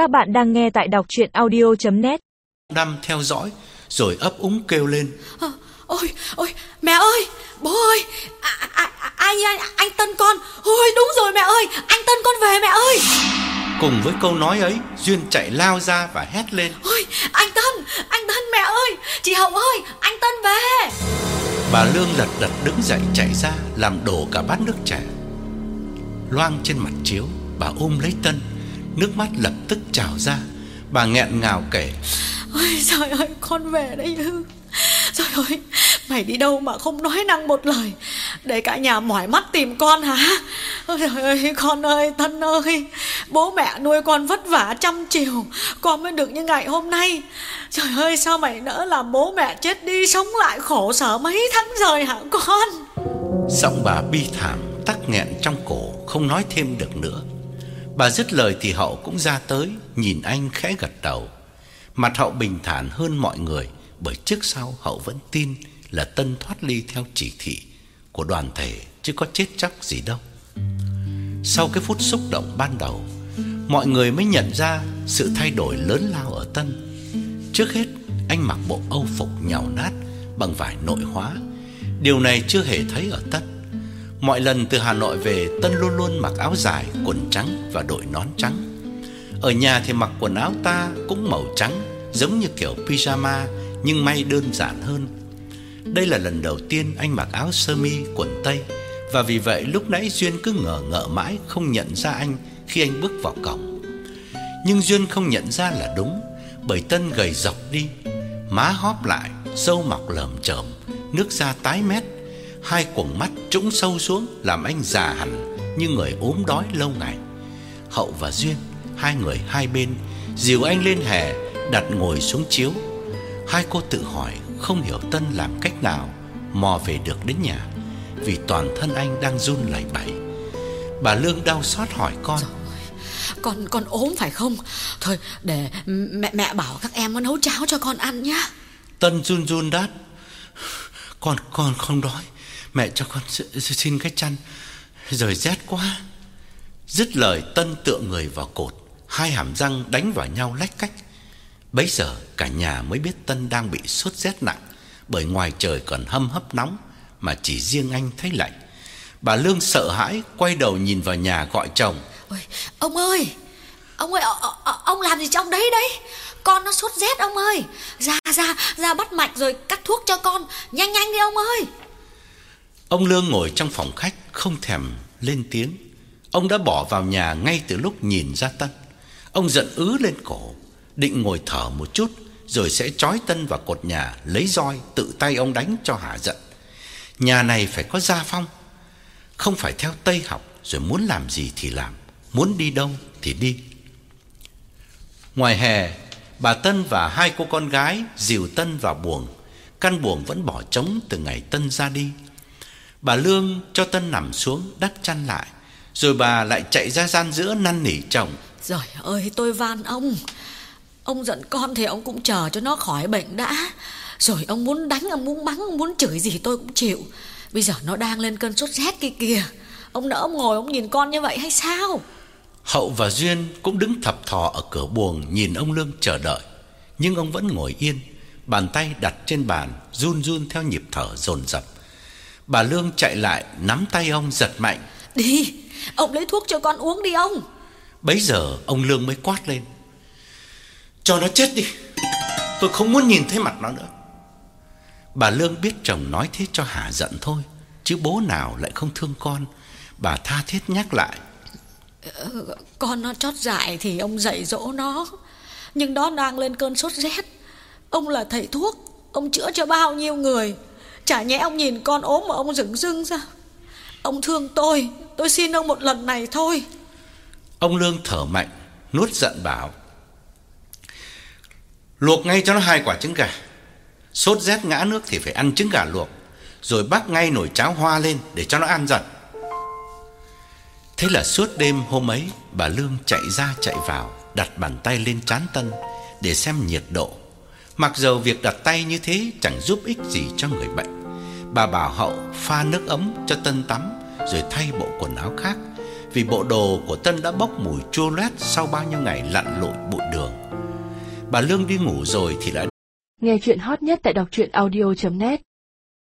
Các bạn đang nghe tại đọc chuyện audio.net Đăm theo dõi Rồi ấp úng kêu lên. Ờ, Ôi, ôi, mẹ ơi, bố ơi, à, à, à, anh, anh, anh Tân con, ôi đúng rồi mẹ ơi, anh Tân con về mẹ ơi, Cùng với câu nói ấy Duyên chạy lao ra và hét lên. Ôi, anh Tân, anh Tân mẹ ơi, chị Hậu ơi, anh Tân về. Bà Lương lật đật đứng dậy chạy ra Làm đổ cả bát nước trà Loang trên mặt chiếu Bà ôm lấy Tân Nước mắt lập tức trào ra. Bà nghẹn ngào kể Ôi trời ơi, con về đây ư. Trời ơi, mày đi đâu mà không nói năng một lời? Để cả nhà mỏi mắt tìm con hả? Ôi trời ơi, con ơi, Tân ơi. Bố mẹ nuôi con vất vả trăm chiều Con mới được như ngày hôm nay. Trời ơi, sao mày nỡ làm bố mẹ chết đi Sống lại khổ sở mấy tháng trời hả con? Giọng bà bi thảm Tắc nghẹn trong cổ Không nói thêm được nữa Bà dứt lời thì Hậu cũng ra tới, Nhìn anh khẽ gật đầu. Mặt Hậu bình thản hơn mọi người, Bởi trước sau Hậu vẫn tin Là Tân thoát ly theo chỉ thị Của đoàn thể, Chứ có chết chóc gì đâu. Sau cái phút xúc động ban đầu, Mọi người mới nhận ra Sự thay đổi lớn lao ở Tân. Trước hết, anh mặc bộ âu phục nhàu nát Bằng vải nội hóa. Điều này chưa hề thấy ở Tân. Mọi lần từ Hà Nội về Tân luôn luôn mặc áo dài, quần trắng và đội nón trắng. Ở nhà thì mặc quần áo ta cũng màu trắng Giống như kiểu pyjama nhưng may đơn giản hơn. Đây là lần đầu tiên anh mặc áo sơ mi quần tây Và vì vậy lúc nãy Duyên cứ ngờ ngợ mãi không nhận ra anh khi anh bước vào cổng. Nhưng Duyên không nhận ra là đúng Bởi Tân gầy dọc đi Má hóp lại, râu mọc lởm chởm Nước da tái mét Hai quầng mắt trũng sâu xuống Làm anh già hẳn Như người ốm đói lâu ngày. Hậu và Duyên Hai người hai bên Dìu anh lên hè Đặt ngồi xuống chiếu. Hai cô tự hỏi Không hiểu Tân làm cách nào Mò về được đến nhà Vì toàn thân anh đang run lẩy bẩy. Bà Lương đau xót hỏi con. Con con ốm phải không? Thôi để mẹ mẹ bảo các em nó nấu cháo cho con ăn nhá. Tân run run đáp. Con con không đói Mẹ cho con xin- cái chăn. Rồi rét quá. Dứt lời Tân tựa người vào cột. Hai hàm răng đánh vào nhau lách cách. Bấy giờ cả nhà mới biết Tân đang bị sốt rét nặng Bởi ngoài trời còn hâm hấp nóng Mà chỉ riêng anh thấy lạnh. Bà Lương sợ hãi Quay đầu nhìn vào nhà gọi chồng. Ôi, ông ơi! Ông ơi, ông làm gì trong đấy đấy? Con nó sốt rét ông ơi. Ra ra ra bắt mạch rồi cắt thuốc cho con. Nhanh nhanh đi ông ơi! Ông Lương ngồi trong phòng khách Không thèm lên tiếng. Ông đã bỏ vào nhà ngay từ lúc nhìn ra Tân. Ông giận ứ lên cổ, Định ngồi thở một chút, Rồi sẽ trói Tân vào cột nhà Lấy roi tự tay ông đánh cho hả giận. Nhà này phải có gia phong, Không phải theo Tây học, Rồi muốn làm gì thì làm, Muốn đi đâu thì đi. Ngoài hè, Bà Tân và hai cô con gái Dìu Tân vào buồng. Căn buồng vẫn bỏ trống từ ngày Tân ra đi. Bà Lương cho Tân nằm xuống đắp chăn lại Rồi bà lại chạy ra gian giữa năn nỉ chồng. Trời ơi tôi van ông. Ông giận con thì ông cũng chờ cho nó khỏi bệnh đã. Rồi ông muốn đánh, ông muốn mắng, ông muốn chửi gì tôi cũng chịu. Bây giờ nó đang lên cơn sốt rét kia kìa. Ông nỡ ông ngồi ông nhìn con như vậy hay sao? Hậu và Duyên cũng đứng thập thò ở cửa buồng Nhìn ông Lương chờ đợi. Nhưng ông vẫn ngồi yên Bàn tay đặt trên bàn Run run theo nhịp thở dồn dập Bà Lương chạy lại nắm tay ông giật mạnh. Đi, ông lấy thuốc cho con uống đi ông. Bấy giờ ông Lương mới quát lên. Cho nó chết đi Tôi không muốn nhìn thấy mặt nó nữa. Bà Lương biết chồng nói thế cho hả giận thôi Chứ bố nào lại không thương con. Bà tha thiết nhắc lại. Con nó chót dại thì ông dạy dỗ nó. Nhưng đó đang lên cơn sốt rét. Ông là thầy thuốc Ông chữa cho bao nhiêu người Chả nhẽ ông nhìn con ốm mà ông dựng dưng sao? Ông thương tôi Tôi xin ông một lần này thôi. Ông Lương thở mạnh, Nuốt giận bảo, Luộc ngay cho nó hai quả trứng gà. Sốt rét ngã nước thì phải ăn trứng gà luộc, Rồi bắc ngay nồi cháo hoa lên Để cho nó ăn dần. Thế là suốt đêm hôm ấy, Bà Lương chạy ra chạy vào, Đặt bàn tay lên trán Tân Để xem nhiệt độ. Mặc dầu việc đặt tay như thế Chẳng giúp ích gì cho người bệnh. Bà bảo hậu pha nước ấm cho Tân tắm, Rồi thay bộ quần áo khác. Vì bộ đồ của Tân đã bốc mùi chua loét sau bao nhiêu ngày lặn lội bụi đường. Bà Lương đi ngủ rồi thì đã Nghe chuyện hot nhất tại đọc truyện audio.net